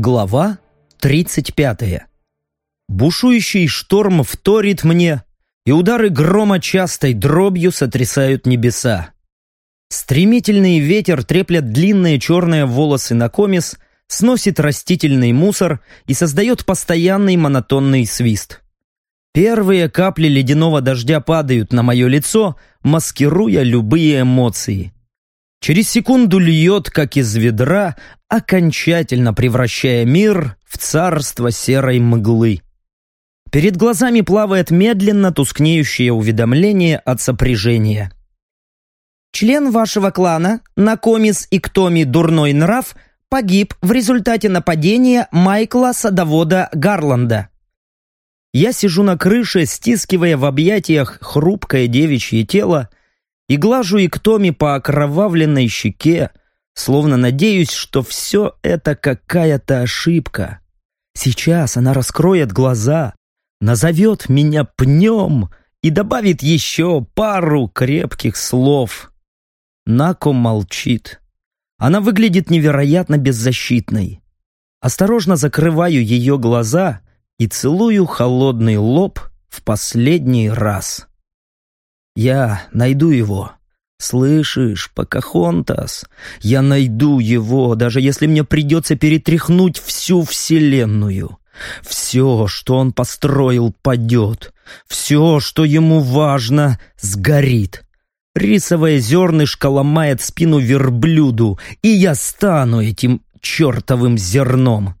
Глава 35. Бушующий шторм вторит мне, и удары грома частой дробью сотрясают небеса. Стремительный ветер треплет длинные черные волосы на комис, сносит растительный мусор и создает постоянный монотонный свист. Первые капли ледяного дождя падают на мое лицо, маскируя любые эмоции. Через секунду льет, как из ведра, окончательно превращая мир в царство серой мглы. Перед глазами плавает медленно тускнеющее уведомление от сопряжения. Член вашего клана, Накомис и Ктоми Дурной Нрав, погиб в результате нападения Майкла Садовода Гарланда. Я сижу на крыше, стискивая в объятиях хрупкое девичье тело, и глажу Иктоми по окровавленной щеке, словно надеюсь, что все это какая-то ошибка. Сейчас она раскроет глаза, назовет меня пнем и добавит еще пару крепких слов. Нако молчит. Она выглядит невероятно беззащитной. Осторожно закрываю ее глаза и целую холодный лоб в последний раз. Я найду его. Слышишь, Покахонтас, я найду его, даже если мне придется перетряхнуть всю вселенную. Все, что он построил, падет. Все, что ему важно, сгорит. Рисовое зернышко ломает спину верблюду, и я стану этим чертовым зерном.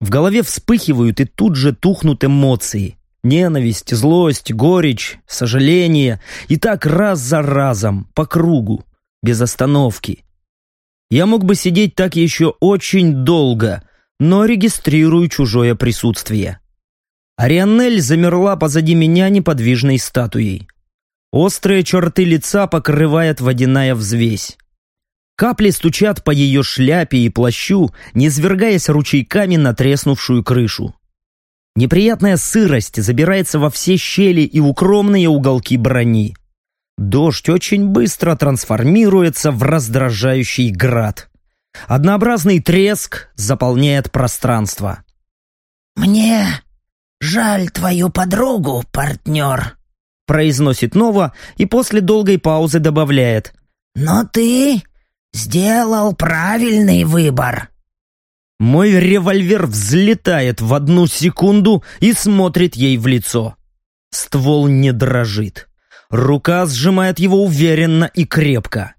В голове вспыхивают и тут же тухнут эмоции. Ненависть, злость, горечь, сожаление. И так раз за разом, по кругу, без остановки. Я мог бы сидеть так еще очень долго, но регистрирую чужое присутствие. Арианель замерла позади меня неподвижной статуей. Острые черты лица покрывает водяная взвесь. Капли стучат по ее шляпе и плащу, низвергаясь ручейками на треснувшую крышу. Неприятная сырость забирается во все щели и укромные уголки брони. Дождь очень быстро трансформируется в раздражающий град. Однообразный треск заполняет пространство. «Мне жаль твою подругу, партнер», произносит Нова и после долгой паузы добавляет. «Но ты сделал правильный выбор». Мой револьвер взлетает в одну секунду и смотрит ей в лицо. Ствол не дрожит. Рука сжимает его уверенно и крепко.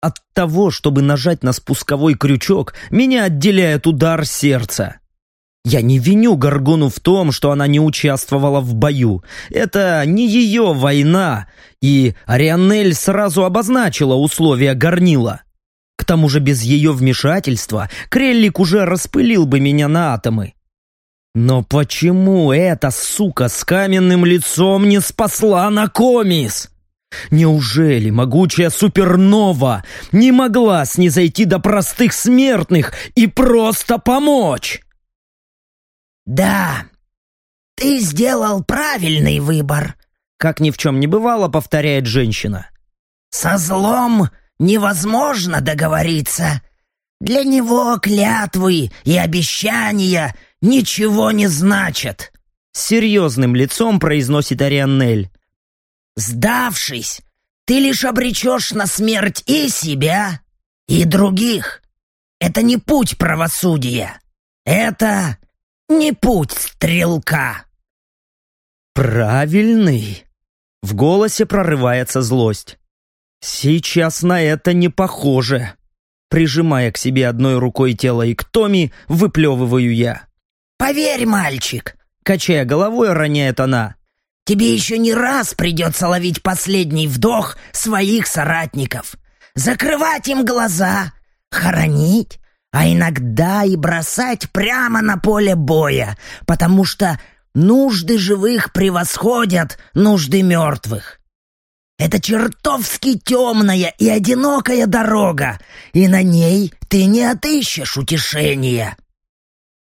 От того, чтобы нажать на спусковой крючок, меня отделяет удар сердца. Я не виню Гаргону в том, что она не участвовала в бою. Это не ее война, и Арианель сразу обозначила условия горнила. К тому же без ее вмешательства Креллик уже распылил бы меня на атомы. Но почему эта сука с каменным лицом не спасла Накомис? Неужели могучая супернова не могла снизойти до простых смертных и просто помочь? «Да, ты сделал правильный выбор», — как ни в чем не бывало, повторяет женщина. «Со злом невозможно договориться. Для него клятвы и обещания ничего не значат. Серьезным лицом произносит Арианнель. Сдавшись, ты лишь обречешь на смерть и себя, и других. Это не путь правосудия. Это не путь стрелка. Правильный. В голосе прорывается злость. «Сейчас на это не похоже!» Прижимая к себе одной рукой тело Иктоми, выплевываю я. «Поверь, мальчик!» Качая головой, роняет она. «Тебе еще не раз придется ловить последний вдох своих соратников. Закрывать им глаза, хоронить, а иногда и бросать прямо на поле боя, потому что нужды живых превосходят нужды мертвых. Это чертовски темная и одинокая дорога, и на ней ты не отыщешь утешения».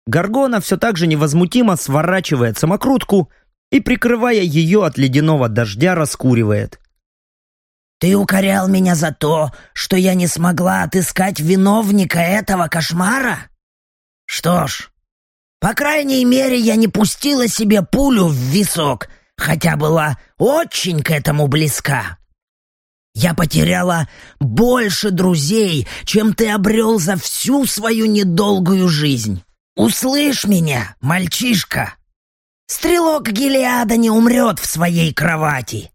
Гаргона все так же невозмутимо сворачивает самокрутку и, прикрывая ее от ледяного дождя, раскуривает. «Ты укорял меня за то, что я не смогла отыскать виновника этого кошмара? Что ж, по крайней мере, я не пустила себе пулю в висок, хотя была очень к этому близка. Я потеряла больше друзей, чем ты обрел за всю свою недолгую жизнь. Услышь меня, мальчишка. Стрелок Гелиада не умрет в своей кровати.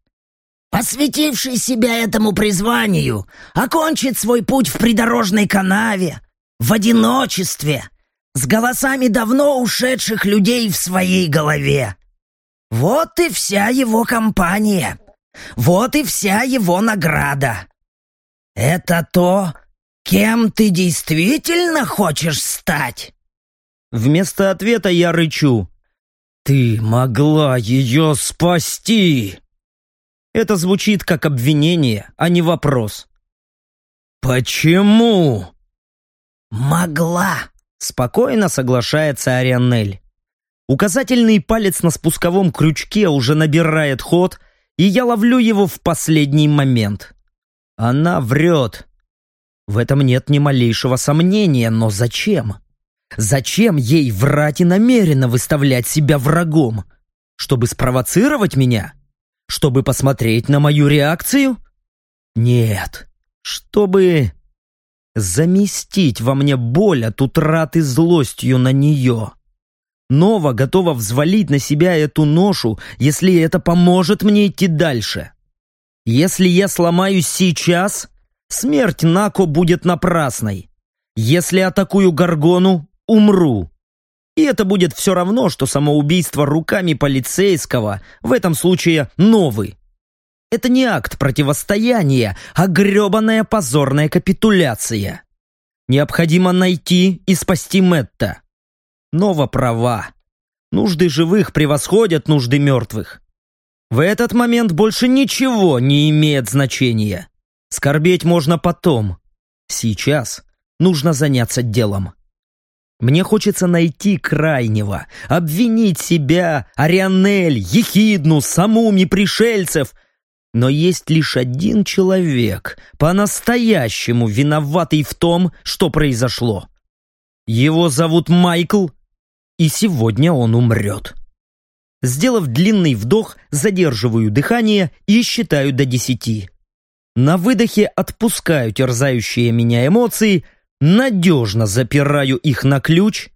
Посвятивший себя этому призванию, окончит свой путь в придорожной канаве, в одиночестве, с голосами давно ушедших людей в своей голове. Вот и вся его компания. Вот и вся его награда. Это то, кем ты действительно хочешь стать? Вместо ответа я рычу. «Ты могла ее спасти!» Это звучит как обвинение, а не вопрос. «Почему?» «Могла!» — спокойно соглашается Арианель. Указательный палец на спусковом крючке уже набирает ход, и я ловлю его в последний момент. Она врет. В этом нет ни малейшего сомнения, но зачем? Зачем ей врать и намеренно выставлять себя врагом? Чтобы спровоцировать меня? Чтобы посмотреть на мою реакцию? Нет. Чтобы заместить во мне боль от утраты злостью на нее. Нова готова взвалить на себя эту ношу, если это поможет мне идти дальше. Если я сломаюсь сейчас, смерть Нако будет напрасной. Если атакую Гаргону, умру. И это будет все равно, что самоубийство руками полицейского, в этом случае новый. Это не акт противостояния, а гребаная позорная капитуляция. Необходимо найти и спасти Мэтта. Нова права. Нужды живых превосходят нужды мертвых. В этот момент больше ничего не имеет значения. Скорбеть можно потом. Сейчас нужно заняться делом. Мне хочется найти крайнего, обвинить себя, Арианель, Ехидну, Самуми, пришельцев. Но есть лишь один человек, по-настоящему виноватый в том, что произошло. Его зовут Майкл, и сегодня он умрет. Сделав длинный вдох, задерживаю дыхание и считаю до десяти. На выдохе отпускаю терзающие меня эмоции – надежно запираю их на ключ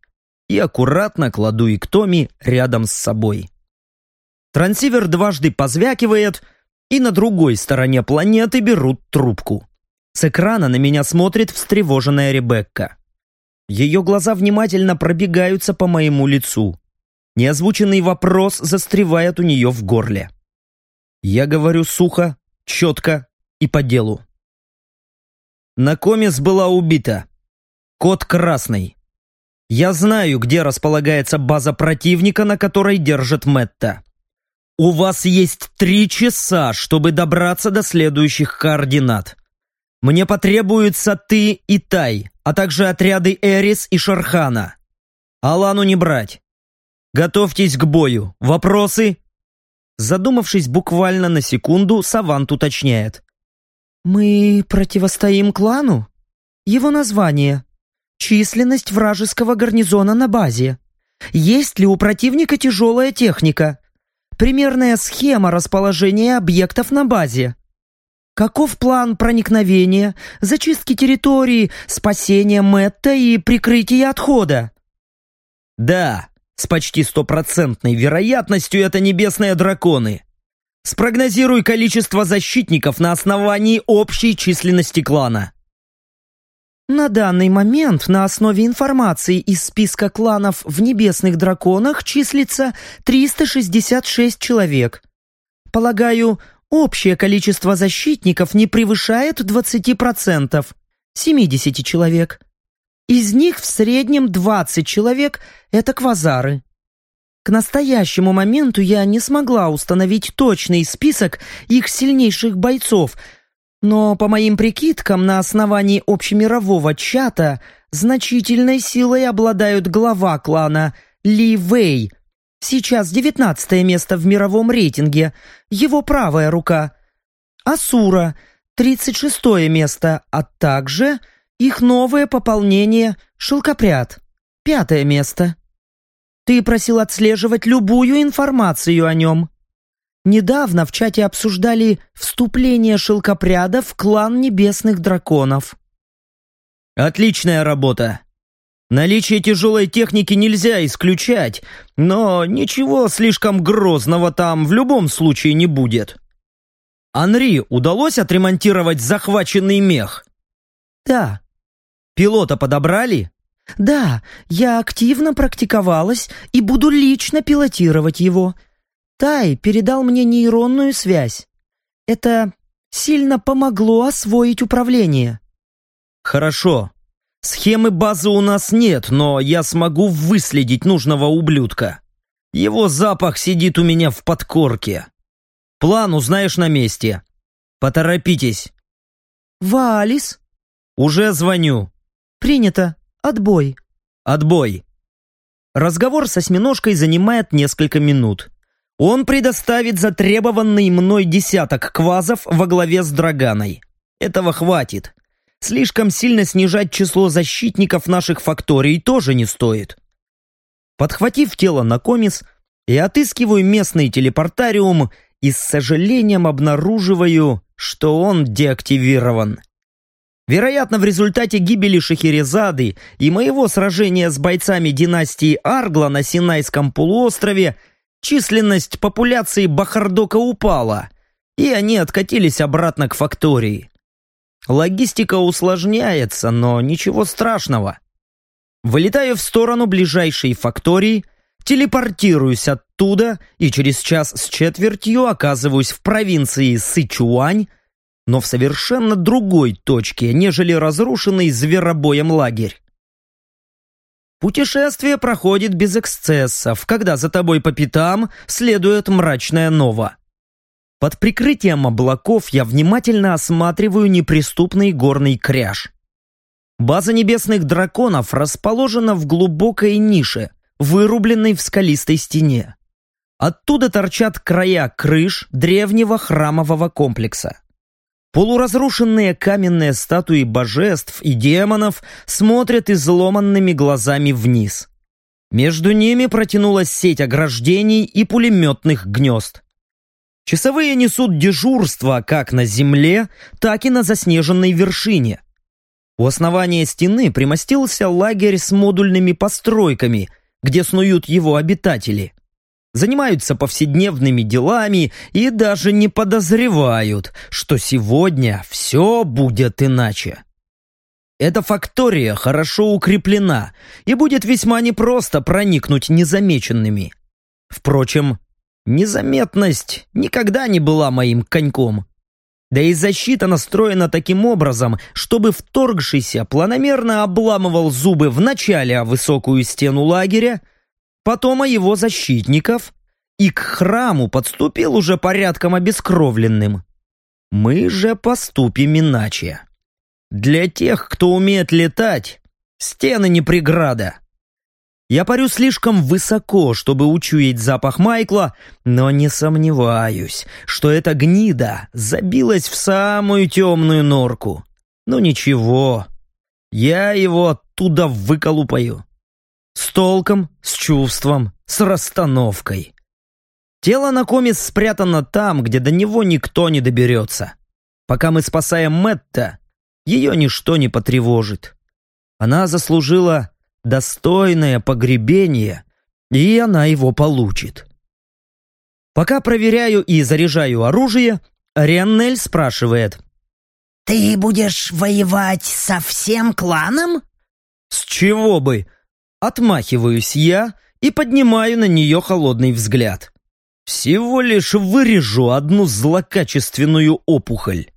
и аккуратно кладу Иктоми рядом с собой. Трансивер дважды позвякивает, и на другой стороне планеты берут трубку. С экрана на меня смотрит встревоженная Ребекка. Ее глаза внимательно пробегаются по моему лицу. Неозвученный вопрос застревает у нее в горле. Я говорю сухо, четко и по делу. Накомис была убита. Код красный. Я знаю, где располагается база противника, на которой держит Мэтта. У вас есть три часа, чтобы добраться до следующих координат. Мне потребуются ты и Тай, а также отряды Эрис и Шархана. Алану не брать. Готовьтесь к бою. Вопросы? Задумавшись буквально на секунду, Савант уточняет. «Мы противостоим клану? Его название?» Численность вражеского гарнизона на базе. Есть ли у противника тяжелая техника? Примерная схема расположения объектов на базе. Каков план проникновения, зачистки территории, спасения Мэтта и прикрытия отхода? Да, с почти стопроцентной вероятностью это небесные драконы. Спрогнозируй количество защитников на основании общей численности клана. На данный момент на основе информации из списка кланов в Небесных Драконах числится 366 человек. Полагаю, общее количество защитников не превышает 20%, 70 человек. Из них в среднем 20 человек – это квазары. К настоящему моменту я не смогла установить точный список их сильнейших бойцов – но, по моим прикидкам, на основании общемирового чата значительной силой обладают глава клана Ли Вэй. Сейчас девятнадцатое место в мировом рейтинге, его правая рука. Асура, тридцать шестое место, а также их новое пополнение Шелкопряд. Пятое место. Ты просил отслеживать любую информацию о нем. Недавно в чате обсуждали вступление шелкопряда в клан небесных драконов. Отличная работа. Наличие тяжелой техники нельзя исключать, но ничего слишком грозного там в любом случае не будет. Анри удалось отремонтировать захваченный мех? Да. Пилота подобрали? Да, я активно практиковалась и буду лично пилотировать его. Тай передал мне нейронную связь. Это сильно помогло освоить управление. Хорошо. Схемы базы у нас нет, но я смогу выследить нужного ублюдка. Его запах сидит у меня в подкорке. План узнаешь на месте. Поторопитесь. Валис? Уже звоню. Принято. Отбой. Отбой. Разговор с осьминожкой занимает несколько минут. Он предоставит затребованный мной десяток квазов во главе с Драганой. Этого хватит. Слишком сильно снижать число защитников наших факторий тоже не стоит. Подхватив тело на комис, я отыскиваю местный телепортариум и с сожалением обнаруживаю, что он деактивирован. Вероятно, в результате гибели Шахерезады и моего сражения с бойцами династии Аргла на Синайском полуострове численность популяции Бахардока упала, и они откатились обратно к фактории. Логистика усложняется, но ничего страшного. Вылетаю в сторону ближайшей фактории, телепортируюсь оттуда и через час с четвертью оказываюсь в провинции Сычуань, но в совершенно другой точке, нежели разрушенный зверобоем лагерь. Путешествие проходит без эксцессов, когда за тобой по пятам следует мрачная нова. Под прикрытием облаков я внимательно осматриваю неприступный горный кряж. База небесных драконов расположена в глубокой нише, вырубленной в скалистой стене. Оттуда торчат края крыш древнего храмового комплекса. Полуразрушенные каменные статуи божеств и демонов смотрят изломанными глазами вниз. Между ними протянулась сеть ограждений и пулеметных гнезд. Часовые несут дежурство как на земле, так и на заснеженной вершине. У основания стены примостился лагерь с модульными постройками, где снуют его обитатели занимаются повседневными делами и даже не подозревают, что сегодня все будет иначе. Эта фактория хорошо укреплена и будет весьма непросто проникнуть незамеченными. Впрочем, незаметность никогда не была моим коньком. Да и защита настроена таким образом, чтобы вторгшийся планомерно обламывал зубы вначале о высокую стену лагеря, потом о его защитников, и к храму подступил уже порядком обескровленным. Мы же поступим иначе. Для тех, кто умеет летать, стены не преграда. Я парю слишком высоко, чтобы учуять запах Майкла, но не сомневаюсь, что эта гнида забилась в самую темную норку. Ну ничего, я его оттуда выколупаю. С толком, с чувством, с расстановкой. Тело Накомис спрятано там, где до него никто не доберется. Пока мы спасаем Мэтта, ее ничто не потревожит. Она заслужила достойное погребение, и она его получит. Пока проверяю и заряжаю оружие, Рианнель спрашивает. «Ты будешь воевать со всем кланом?» «С чего бы?» Отмахиваюсь я и поднимаю на нее холодный взгляд. Всего лишь вырежу одну злокачественную опухоль.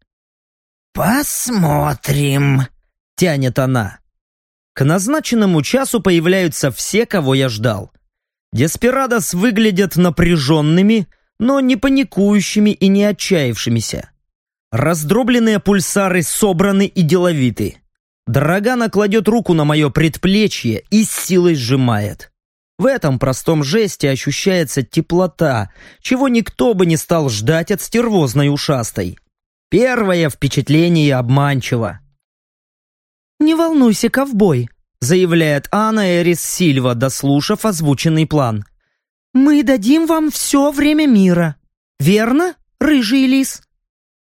«Посмотрим», — тянет она. К назначенному часу появляются все, кого я ждал. Деспирадос выглядят напряженными, но не паникующими и не отчаявшимися. Раздробленные пульсары собраны и деловиты. Драгана кладет руку на мое предплечье и с силой сжимает. В этом простом жесте ощущается теплота, чего никто бы не стал ждать от стервозной ушастой. Первое впечатление обманчиво. «Не волнуйся, ковбой», заявляет Анна Эрис Сильва, дослушав озвученный план. «Мы дадим вам все время мира. Верно, рыжий лис?»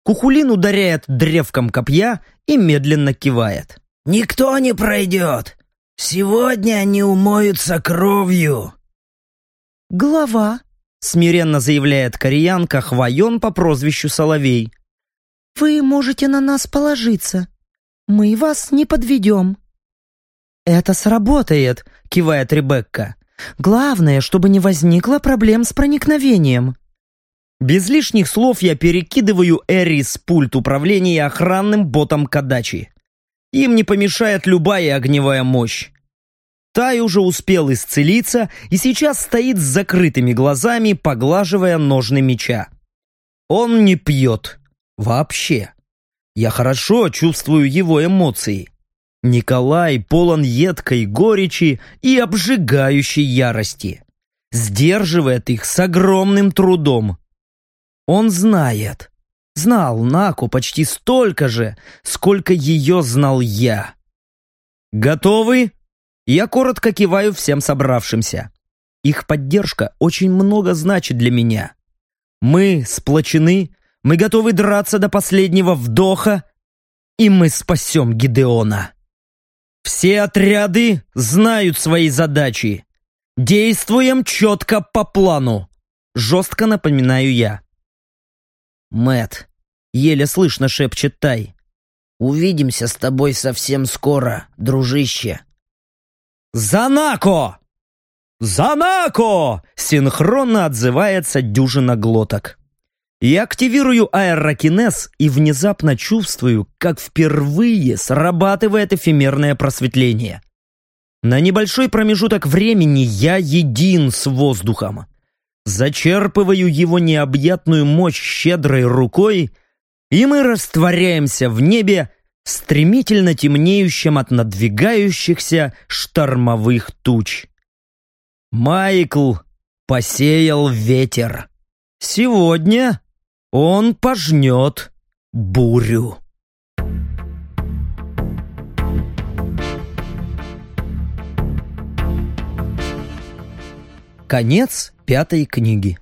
Кухулин ударяет древком копья и медленно кивает. «Никто не пройдет. Сегодня они умоются кровью». «Глава», — смиренно заявляет кореянка Хвоен по прозвищу Соловей. «Вы можете на нас положиться. Мы вас не подведем». «Это сработает», — кивает Ребекка. «Главное, чтобы не возникло проблем с проникновением». Без лишних слов я перекидываю Эрис пульт управления охранным ботом Кадачи. Им не помешает любая огневая мощь. Тай уже успел исцелиться и сейчас стоит с закрытыми глазами, поглаживая ножны меча. Он не пьет. Вообще. Я хорошо чувствую его эмоции. Николай полон едкой горечи и обжигающей ярости. Сдерживает их с огромным трудом. Он знает. Знал Наку почти столько же, сколько ее знал я. «Готовы?» Я коротко киваю всем собравшимся. Их поддержка очень много значит для меня. Мы сплочены, мы готовы драться до последнего вдоха, и мы спасем Гидеона. Все отряды знают свои задачи. Действуем четко по плану. Жестко напоминаю я. Мэт, еле слышно шепчет Тай. Увидимся с тобой совсем скоро, дружище. «Занако!» «Занако!» — синхронно отзывается дюжина глоток. Я активирую аэрокинез и внезапно чувствую, как впервые срабатывает эфемерное просветление. На небольшой промежуток времени я един с воздухом. Зачерпываю его необъятную мощь щедрой рукой, и мы растворяемся в небе, стремительно темнеющем от надвигающихся штормовых туч. Майкл посеял ветер. Сегодня он пожнет бурю. Конец пятой книги.